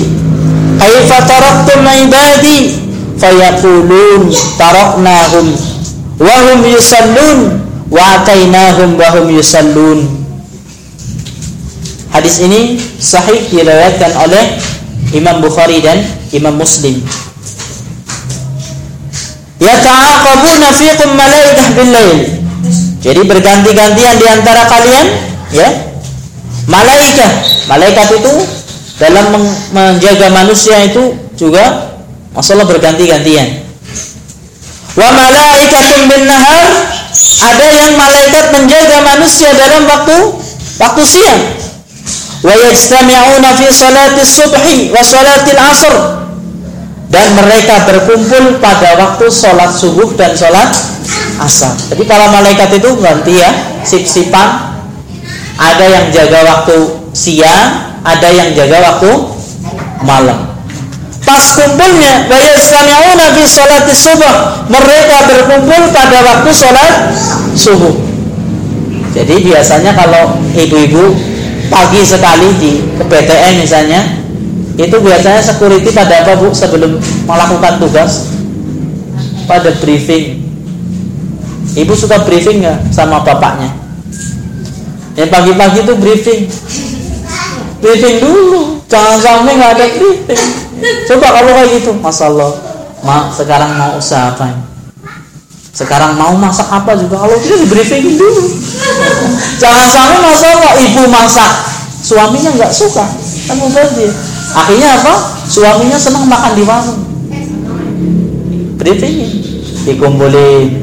كيف تركتم عبادي؟ fayakulun taroknahum wahum yusallun wa atainahum wahum yusallun Hadis ini sahih diriwayatkan oleh Imam Bukhari dan Imam Muslim. Yata'aqabuna fiikum malaikah bil-lail. Jadi berganti-gantian di antara kalian, ya. malaikah malaikat itu dalam menjaga manusia itu juga masalah berganti-gantian Wa malaikatun bin nahar ada yang malaikat menjaga manusia dalam waktu waktu siang. Wa yajtami'una fi salati subhi wa salati asr dan mereka berkumpul pada waktu sholat subuh dan sholat asar. Jadi para malaikat itu ganti ya, sip-sipan. Ada yang jaga waktu siang, ada yang jaga waktu malam. Pas kumpulnya wayastami'una fi sholati subuh. Mereka berkumpul pada waktu sholat subuh. Jadi biasanya kalau ibu-ibu pagi sekali di PTN misalnya, itu biasanya security pada apa bu sebelum melakukan tugas? Pada briefing Ibu suka briefing nggak sama bapaknya? Ya pagi-pagi itu briefing. Briefing dulu, jangan sampai nggak ada briefing. Coba kalau kayak gitu, masya Allah, mak sekarang mau usaha apa? Sekarang mau masak apa juga kalau kita di briefing dulu. <laughs> jangan sampai masalah ibu masak, suaminya nggak suka, kan dia. Akhirnya apa? Suaminya senang makan di warung. Briefing dikumpulin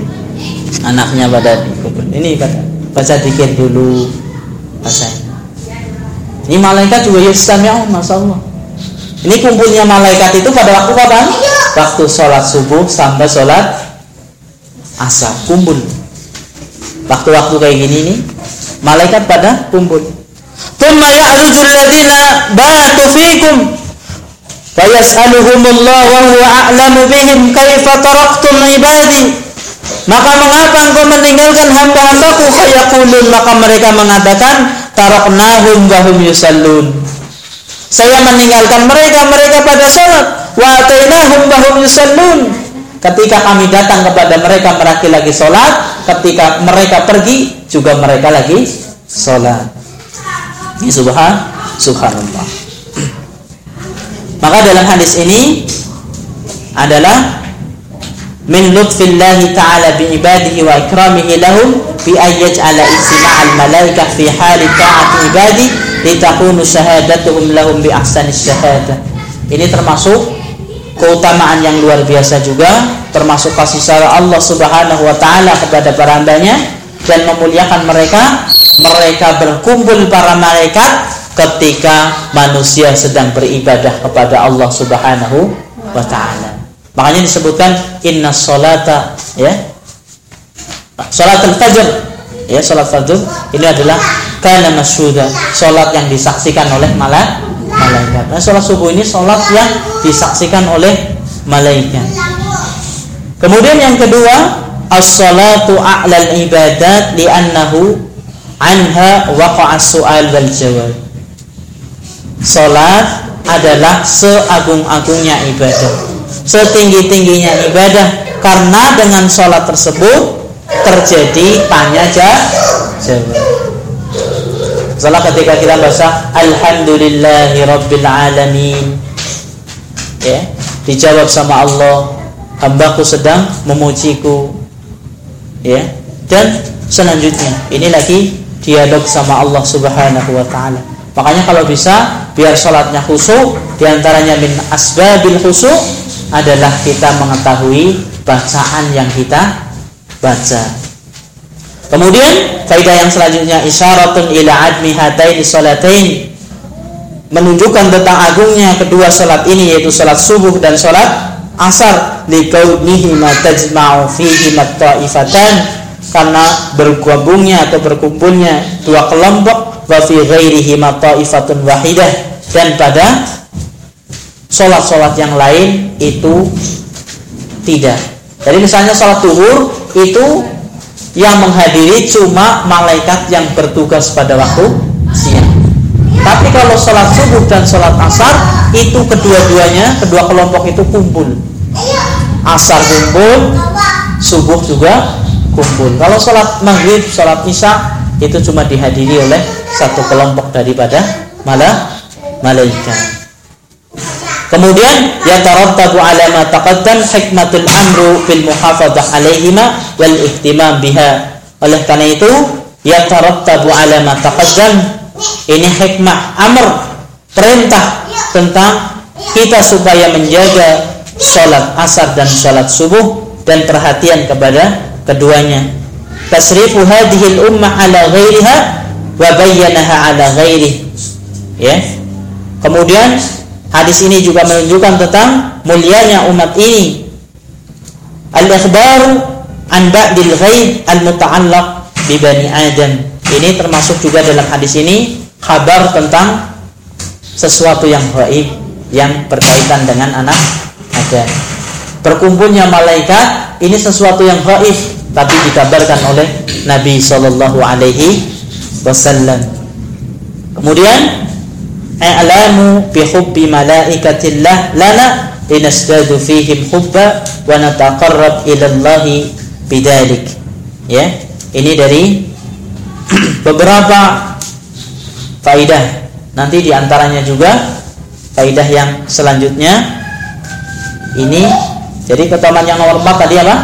anaknya pada dikubur ini pada baca dikir dulu baca ini malaikat juga yastami'un masallah ini kumpulnya malaikat itu pada waktu kapan? waktu sholat subuh sampai sholat asar kumpul. Waktu-waktu kayak gini nih malaikat pada kumpul. Thumma ya'rujul ba'atu fikum wa yas'aluhumullah wa huwa a'lamu bihim kaifa taraktum ibadi. Maka mengapa engkau meninggalkan hamba-hambaku? Fayaqulun maka mereka mengatakan taraknahum wa hum yusallun saya meninggalkan mereka mereka pada salat. Wa atainahum wa hum yusallun. Ketika kami datang kepada mereka mereka lagi salat ketika mereka pergi juga mereka lagi salat. Ini subhan subhanallah. Maka dalam hadis ini adalah min lutfillahi ta'ala bi ibadihi wa ikramihi lahum bi an yaj'ala istima'al malaikah fi hali ta'ati ibadi litakunu syahadatuhum lahum bi ini termasuk keutamaan yang luar biasa juga termasuk kasih sayang Allah Subhanahu wa taala kepada para hambanya dan memuliakan mereka. Mereka berkumpul para malaikat ketika manusia sedang beribadah kepada Allah Subhanahu wa taala. Makanya disebutkan inna solata ya. Salat al-fajr ya salat fajr. Ini adalah kana masyhuda, salat yang disaksikan oleh malaikat. malaikat. Nah, salat subuh ini salat yang disaksikan oleh malaikat. Kemudian yang kedua, as-salatu a'lal ibadat li'annahu anha waqa'a su'al wal jawab. Salat adalah seagung-agungnya ibadah setinggi-tingginya ibadah karena dengan sholat tersebut terjadi tanya jawab. Salah ketika kita baca Alhamdulillahi Rabbil Alamin. Ya, Dijawab sama Allah Hambaku sedang memujiku. Ya Dan selanjutnya Ini lagi dialog sama Allah Subhanahu Wa Ta'ala. Makanya kalau bisa Biar sholatnya khusyuk Di antaranya min asbabil khusyuk adalah kita mengetahui bacaan yang kita baca. Kemudian kaidah yang selanjutnya isyaratun ila admi hataini salatain menunjukkan tentang agungnya kedua salat ini yaitu salat subuh dan salat asar. Liqaunihi ma tajma'u fihi ta'ifatan. Karena bergabungnya atau berkumpulnya dua kelompok wa fi ghairihi ta'ifatun wahidah. Dan pada sholat-sholat yang lain itu tidak. Jadi misalnya sholat tuhur itu yang menghadiri cuma malaikat yang bertugas pada waktu siang. Tapi kalau sholat subuh dan sholat asar itu kedua-duanya, kedua kelompok itu kumpul. Asar kumpul, subuh juga kumpul. Kalau sholat maghrib, sholat isya itu cuma dihadiri oleh satu kelompok daripada malah malaikat. Kemudian yatarattabu ala ma taqaddam hikmatul amru fil muhafadzah alaihima wal ihtimam biha. Oleh karena itu yatarattabu ala ma taqaddam ini hikmah amr perintah tentang kita supaya menjaga salat asar dan salat subuh dan perhatian kepada keduanya. Tasrifu hadhihi ummah ala ghairiha wa bayyanaha ala ghairi ya. Kemudian hadis ini juga menunjukkan tentang mulianya umat ini. Al-ikhbar an ba'dil ghaib al-muta'allaq bi bani Adam. Ini termasuk juga dalam hadis ini kabar tentang sesuatu yang gaib yang berkaitan dengan anak Adam. Berkumpulnya malaikat ini sesuatu yang gaib tapi dikabarkan oleh Nabi Shallallahu Alaihi Wasallam. Kemudian, i'lamu bi hubbi malaikatillah lana linasdadu fihim hubba wa nataqarrab ila Allah bidalik. Ya, ini dari <clears throat> beberapa faidah. Nanti di antaranya juga faidah yang selanjutnya ini jadi keutamaan yang nomor 4 tadi apa?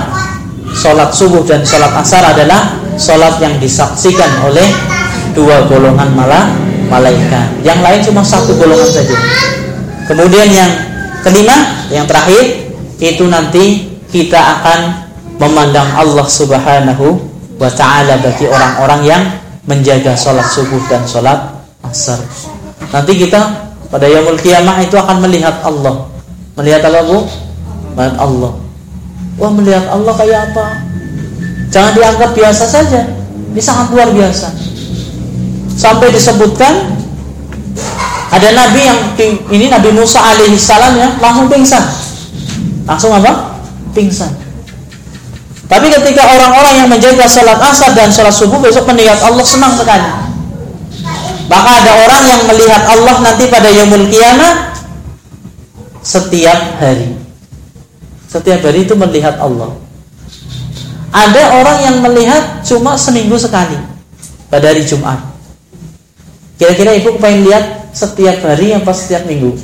Sholat subuh dan sholat asar adalah sholat yang disaksikan oleh dua golongan malah malaikat. Yang lain cuma satu golongan saja. Kemudian yang kelima, yang terakhir itu nanti kita akan memandang Allah Subhanahu wa taala bagi orang-orang yang menjaga sholat subuh dan sholat asar. Nanti kita pada yaumul kiamah itu akan melihat Allah. Melihat Allah Bu? Melihat Allah. Wah melihat Allah kayak apa? Jangan dianggap biasa saja. Ini sangat luar biasa. Sampai disebutkan ada nabi yang ini Nabi Musa alaihissalam ya langsung pingsan. Langsung apa? Pingsan. Tapi ketika orang-orang yang menjaga sholat asar dan sholat subuh besok melihat Allah senang sekali. Maka ada orang yang melihat Allah nanti pada yaumul kiamat setiap hari. Setiap hari itu melihat Allah. Ada orang yang melihat cuma seminggu sekali pada hari Jumat. Kira-kira ibu pengen lihat setiap hari apa setiap minggu?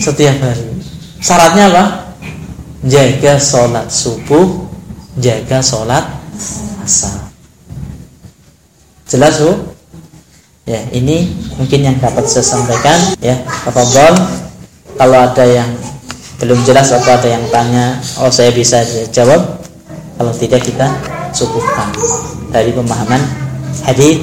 Setiap hari. Syaratnya apa? Jaga sholat subuh, jaga sholat asar. Jelas bu? Ya ini mungkin yang dapat saya sampaikan ya. Apa Kalau ada yang belum jelas atau ada yang tanya oh saya bisa jawab kalau tidak kita cukupkan dari pemahaman hadis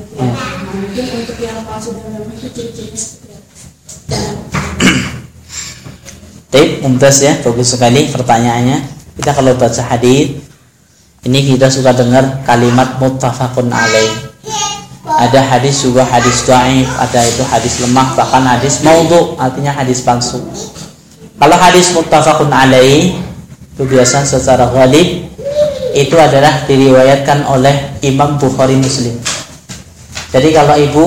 Tip, mumtaz ya, bagus sekali pertanyaannya. Kita kalau baca hadis ini kita suka dengar kalimat muttafaqun alaih. Ada hadis juga hadis dhaif, ada itu hadis lemah, bahkan hadis maudhu, artinya hadis palsu. Kalau hadis muttafaqun alaih itu biasa secara ghalib itu adalah diriwayatkan oleh Imam Bukhari Muslim. Jadi kalau ibu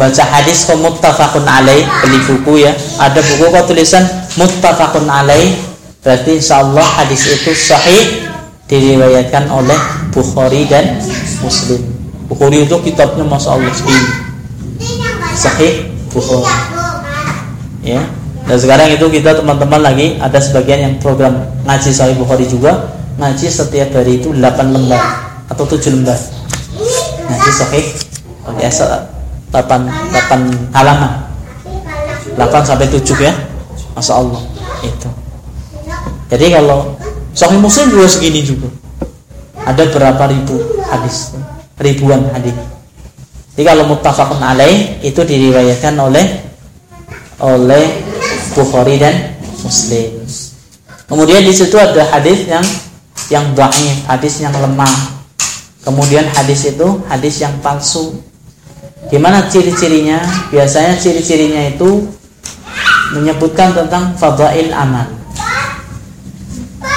baca hadis kok muttafaqun alaih beli buku ya. Ada buku kok tulisan muttafaqun alaih berarti insyaallah hadis itu sahih diriwayatkan oleh Bukhari dan Muslim. Bukhari itu kitabnya Masya Allah sahih. Bukhari. Ya. Dan sekarang itu kita teman-teman lagi ada sebagian yang program ngaji sahih Bukhari juga ngaji setiap hari itu 8 lembar atau 7 lembar. Ngaji sahih biasa 8 8 halaman. 8 sampai 7 ya. Masya Allah itu. Jadi kalau Sahih Muslim juga segini juga. Ada berapa ribu hadis ribuan hadis. Jadi kalau muttafaqun alaih itu diriwayatkan oleh oleh Bukhari dan Muslim. Kemudian di situ ada hadis yang yang dhaif hadis yang lemah. Kemudian hadis itu hadis yang palsu Gimana ciri-cirinya? Biasanya ciri-cirinya itu menyebutkan tentang fadail amal.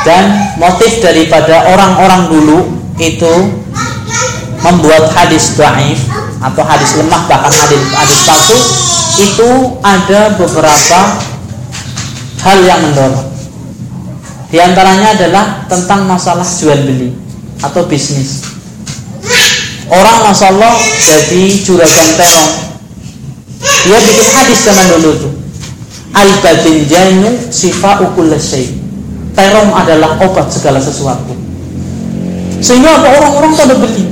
Dan motif daripada orang-orang dulu itu membuat hadis dhaif atau hadis lemah bahkan hadis hadis palsu itu ada beberapa hal yang mendorong. Di antaranya adalah tentang masalah jual beli atau bisnis. Orang masya Allah jadi juragan terong. Dia bikin hadis zaman dulu tuh. Al janu sifa ukul Terong adalah obat segala sesuatu. Sehingga orang-orang pada beli.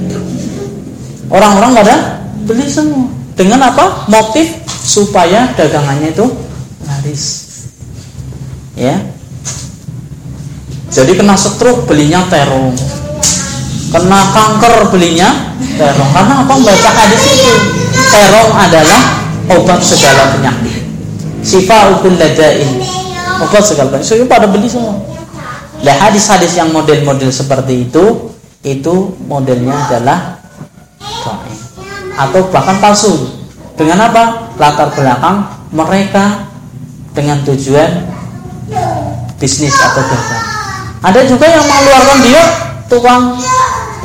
Orang-orang pada beli semua. Dengan apa? Motif supaya dagangannya itu laris. Ya, jadi kena stroke belinya terong. Kena kanker belinya terong. Karena apa membaca hadis itu? Terong adalah obat segala penyakit. Sifa ukul ladain. Obat segala penyakit. So, pada beli semua. Nah hadis-hadis yang model-model seperti itu itu modelnya adalah dhaif atau bahkan palsu. Dengan apa? Latar belakang mereka dengan tujuan bisnis atau dagang. Ada juga yang mengeluarkan dia tukang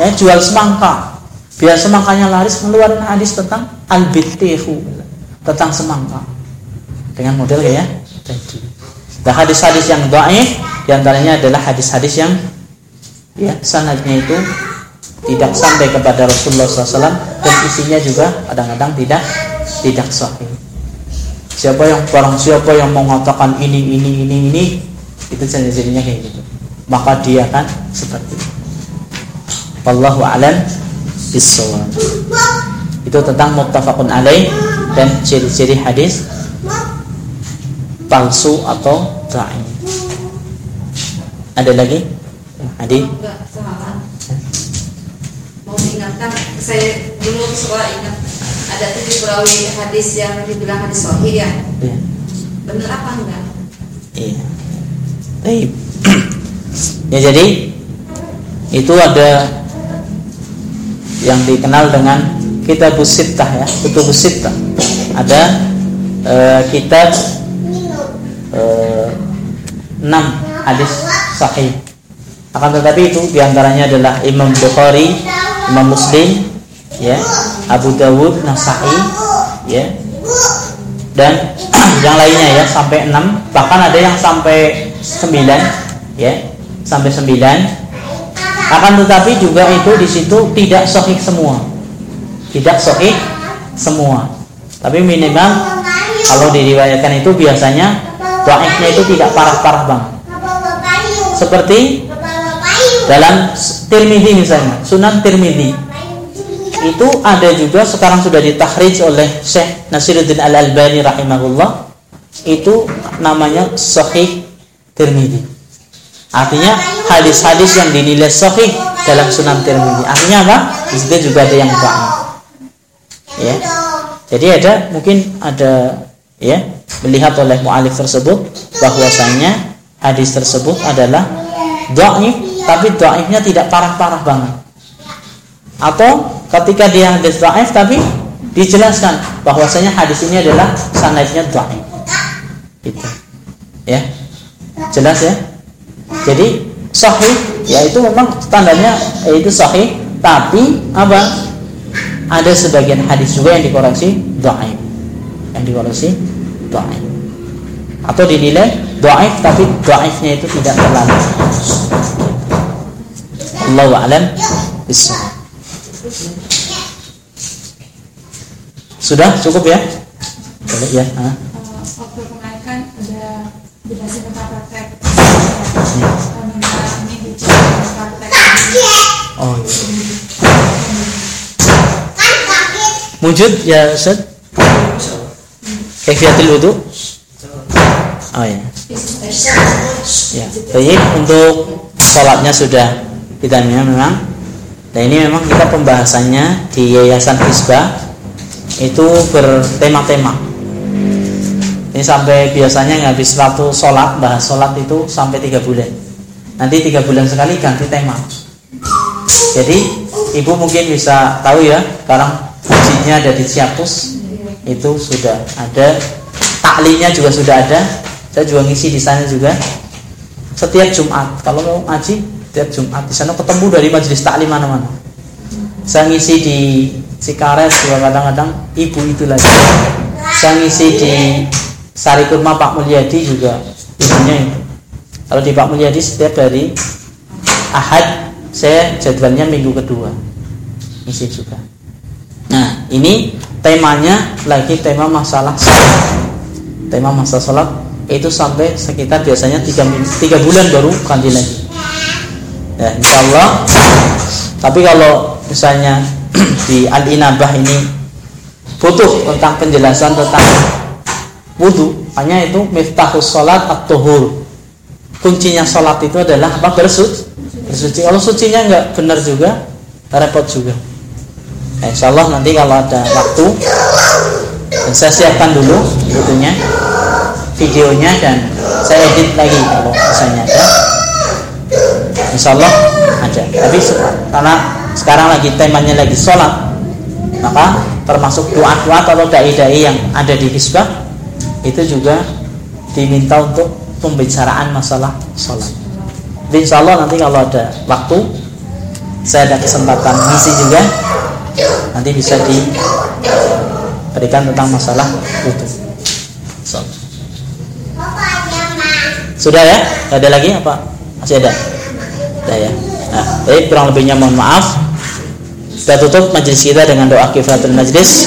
ya, jual semangka. Biar semangkanya laris mengeluarkan hadis tentang al tentang semangka. Dengan model ya tadi. Dan hadis-hadis yang dhaif di antaranya adalah hadis-hadis yang ya sanadnya itu tidak sampai kepada Rasulullah SAW dan isinya juga kadang-kadang tidak tidak sahih. Siapa yang barang siapa yang mengatakan ini ini ini ini itu jenis-jenisnya kayak gitu maka dia akan seperti itu. Wallahu a'lam bissawab. Itu tentang muttafaqun alaih dan ciri-ciri hadis palsu atau dhaif. Ada lagi? Adi? Mau ingatkan saya dulu sekolah ingat ada tujuh perawi hadis yang dibilang hadis sahih ya. Iya. Benar apa enggak? Iya. Baik. <clears throat> Ya jadi itu ada yang dikenal dengan kitab sittah ya, kutub sittah. Ada e, kitab e, 6 hadis sahih. Akan tetapi itu di antaranya adalah Imam Bukhari, Imam Muslim, ya, Abu Dawud, Nasai, ya, dan <clears throat> yang lainnya ya sampai 6 bahkan ada yang sampai 9 ya sampai 9 akan tetapi juga itu di situ tidak sahih semua. Tidak sahih semua. Tapi minimal kalau diriwayatkan itu biasanya dhaifnya itu tidak parah-parah bang. Seperti dalam Tirmidzi misalnya Sunan Tirmidzi itu ada juga sekarang sudah ditahrij oleh Syekh Nasiruddin Al Albani rahimahullah. Itu namanya Sahih Tirmidzi Artinya hadis-hadis yang dinilai sahih dalam Sunan Tirmidzi. Artinya apa? Di situ juga ada yang dhaif. Ya. Jadi ada mungkin ada ya melihat oleh mualif tersebut bahwasanya hadis tersebut adalah dhaif tapi dhaifnya tidak parah-parah banget. Atau ketika dia hadis dhaif tapi dijelaskan bahwasanya hadis ini adalah sanadnya dhaif. Itu. Ya. Jelas ya? Jadi sahih yaitu memang standarnya yaitu sahih tapi apa? Ada sebagian hadis juga yang dikoreksi dhaif. Yang dikoreksi dhaif. Atau dinilai dhaif tapi dhaifnya itu tidak terlalu. Allahu a'lam Sudah cukup ya? Boleh ya. Ha? Waktu pengaikan ada jelasin tentang praktek Oh. Wujud ya Ustaz? Kaifiatul wudu? Oh ya. Ya, baik untuk sholatnya sudah kita memang. Dan ini memang kita pembahasannya di Yayasan Hisbah itu bertema-tema ini sampai biasanya habis waktu sholat bahas sholat itu sampai tiga bulan. Nanti tiga bulan sekali ganti tema. Jadi ibu mungkin bisa tahu ya sekarang ujinya ada di Ciapus itu sudah ada. Taklinya juga sudah ada. Saya juga ngisi di sana juga. Setiap Jumat kalau mau ngaji setiap Jumat. Di sana ketemu dari majelis taklim mana-mana. Saya ngisi di Cikares juga kadang-kadang ibu itu lagi. Saya ngisi di Sari Kurma Pak Mulyadi juga ibunya itu Kalau di Pak Mulyadi setiap hari Ahad saya jadwalnya minggu kedua ngisi juga. Nah ini temanya lagi tema masalah salat. Tema masalah salat itu sampai sekitar biasanya tiga, tiga bulan baru ganti lagi. Ya, insya Allah. Tapi kalau misalnya <clears throat> di Al Inabah ini butuh tentang penjelasan tentang wudhu, hanya itu miftahus salat at-tuhur. Kuncinya sholat itu adalah apa? Bersuci bersuci. Kalau sucinya nggak benar juga repot juga. Nah, insya Allah nanti kalau ada waktu dan saya siapkan dulu butuhnya videonya dan saya edit lagi kalau misalnya ada. Insya Allah ada. Tapi karena sekarang lagi temanya lagi sholat maka termasuk doa-doa atau dai-dai yang ada di hisbah itu juga diminta untuk pembicaraan masalah sholat. Jadi insya Allah nanti kalau ada waktu saya ada kesempatan ngisi juga nanti bisa diberikan tentang masalah. So. Sudah ya? Tidak ada lagi apa? Masih ada? Sudah ya. Nah, baik kurang lebihnya mohon maaf. Kita tutup majelis kita dengan doa kifaratul majlis.